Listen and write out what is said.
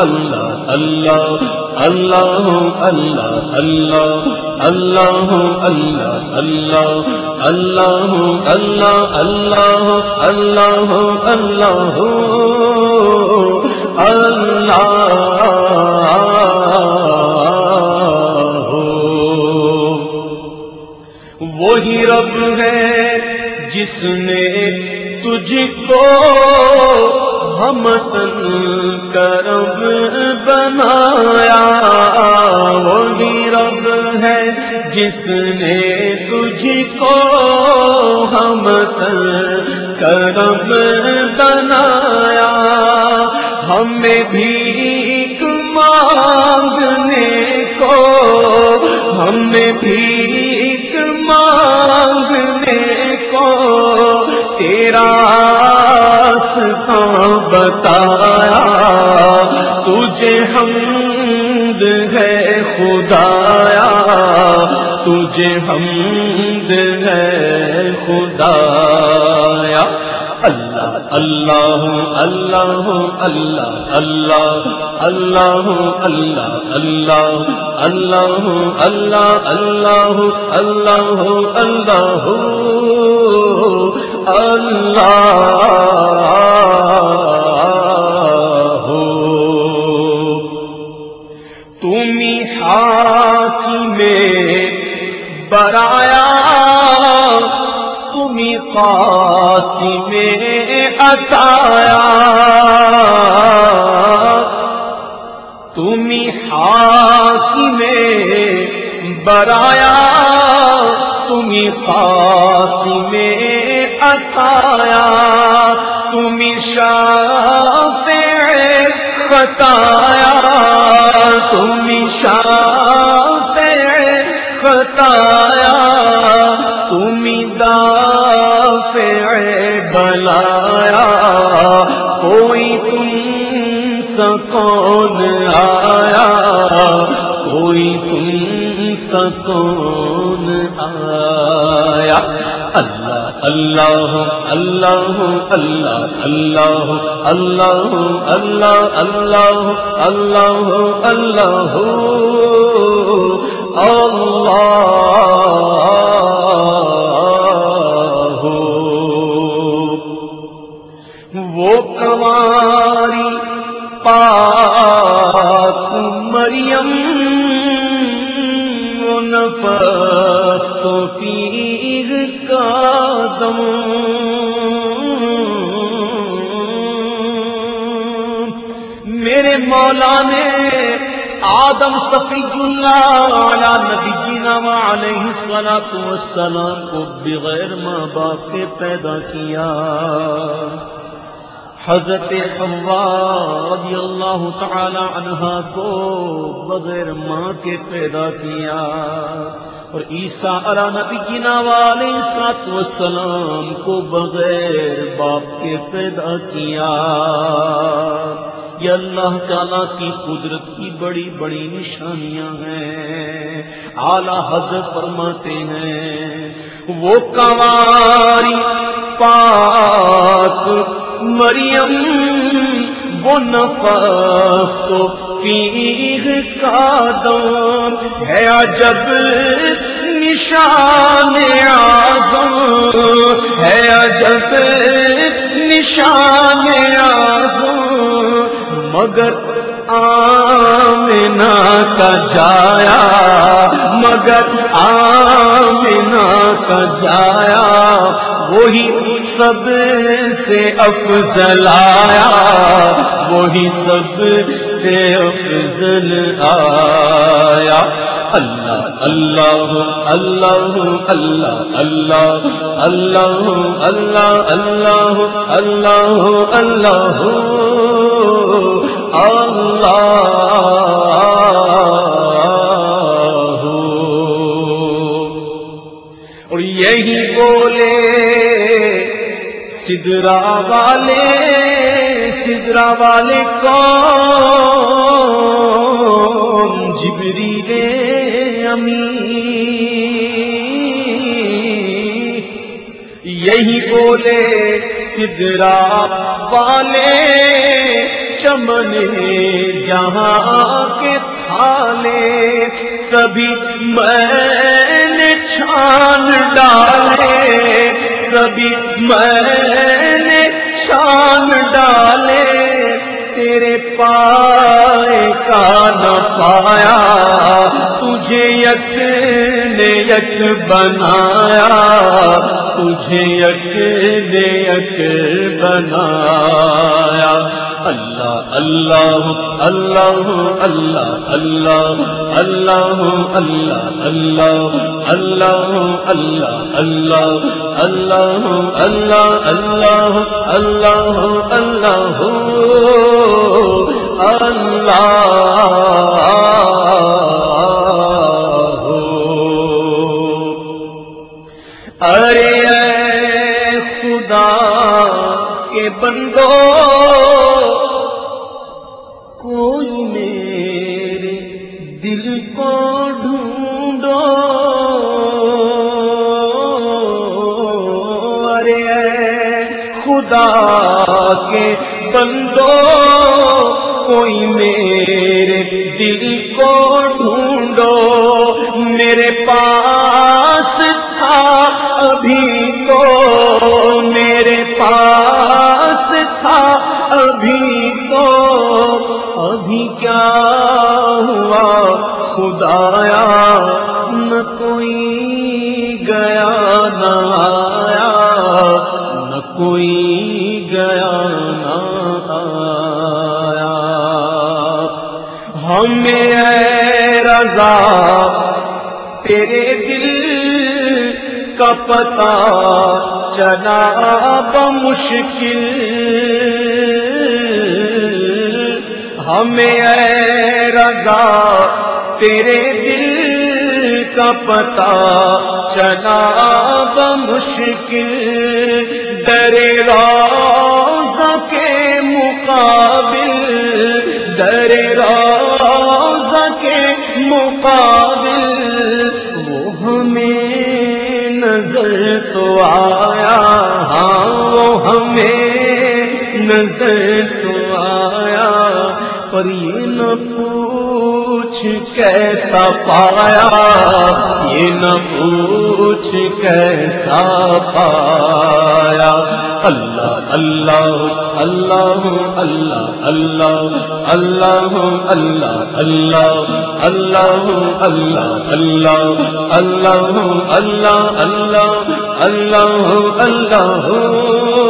اللہ اللہ اللہ اللہ اللہ اللہ اللہ اللہ اللہ اللہ اللہ اللہ اللہ اللہ وہی رب ہے جس نے تجھ کو ہم تن کرب بنایا وہی رب ہے جس نے تجھ کو ہم تن کرب بنایا۔ ہمیں بھی مانگنے کو، ہمیں بھی مانگنے کو، تیرا بتایا تجھے حمد ہے خدایا تجھے حمد ہے خدایا اللہ اللہ اللہ اللہ اللہ اللہ اللہ اللہ اللہ اللہ اللہ اللہ اللہ اللہ تمہیں ہاتھ میں برایا، تمہیں پاس میں اتایا تمہیں ہاتھ میں برایا، تمہیں پاس بتایا، تم شاہ بتایا، تم شاہ بتایا، تم داف بلایا، کوئی تم سکون آیا، کوئی تم سکون آیا۔ اللہ اللہ اللہ اللہ اللہ اللہ اللہ اللہ اللہ اللہ وہ کماری پاک مولا نے آدم صفی اللہ علی نبی جینا علیہ الصلوۃ والسلام کو بغیر ماں باپ کے پیدا کیا۔ حضرت حوا رضی اللہ تعالی عنہا کو بغیر ماں کے پیدا کیا۔ اور عیسیٰ علی نبی جینا والے سات وسلام کو بغیر باپ کے پیدا کیا۔ یہ اللہ تعالی کی قدرت کی بڑی بڑی نشانیاں ہیں۔ اعلی حضرت فرماتے ہیں، وہ کماری پاک مریم، وہ نفاق تو پیر کا دام ہے۔ عجب نشان آزم ہے، عجب نشان مگر آمنا کا جایا مگر آمنا کا جایا وہی سب سے افضل آیا وہی سب سے افضل آیا اللہ اللہ اللہ اللہ اللہ اللہ اللہ اللہ اللہ اللہ اللہ سدرا والے سدرا والے کون؟ جبری دے امی یہی بولے، سدرا والے، چمن جہاں کے تھالے، سبھی میں نے چھان ڈالے۔ کبھی میں نے شان ڈالے تیرے پائے کا نہ پایا۔ تجھے یک نے یک بنایا تجھے یک نے یک بنایا اللہ اللہ اللہ اللہ اللہ اللہ اللہ اللہ اللہ اللہ اللہ اللہ اللہ اللہ اللہ اللہ خدا کے بندو، کوئی میرے دل کو ڈھونڈو۔ ارے خدا کے بندو، کوئی میرے دل کو ڈھونڈو۔ میرے پاس تھا ابھی ابھی کیا ہوا؟ خدایا، نہ کوئی گیا، نہ آیا۔ نہ کوئی گیا، نہ آیا۔ ہمیں اے رضا، تیرے دل کا پتا چلا، بمشکل ہمیں اے رضا، تیرے دل کا پتا چلا بمشکل ڈرے روز کے مقابل ڈرے روز کے مقابل۔ وہ ہمیں نظر تو آیا ہاں وہ ہمیں نظر تو پر نہ پوچھ کیسا پایا یہ نہ پوچھ کیسا پایا اللہ اللہ اللہ اللہ اللہ اللہ اللہ اللہ اللہ اللہ اللہ اللہ اللہ اللہ اللہ اللہ اللہ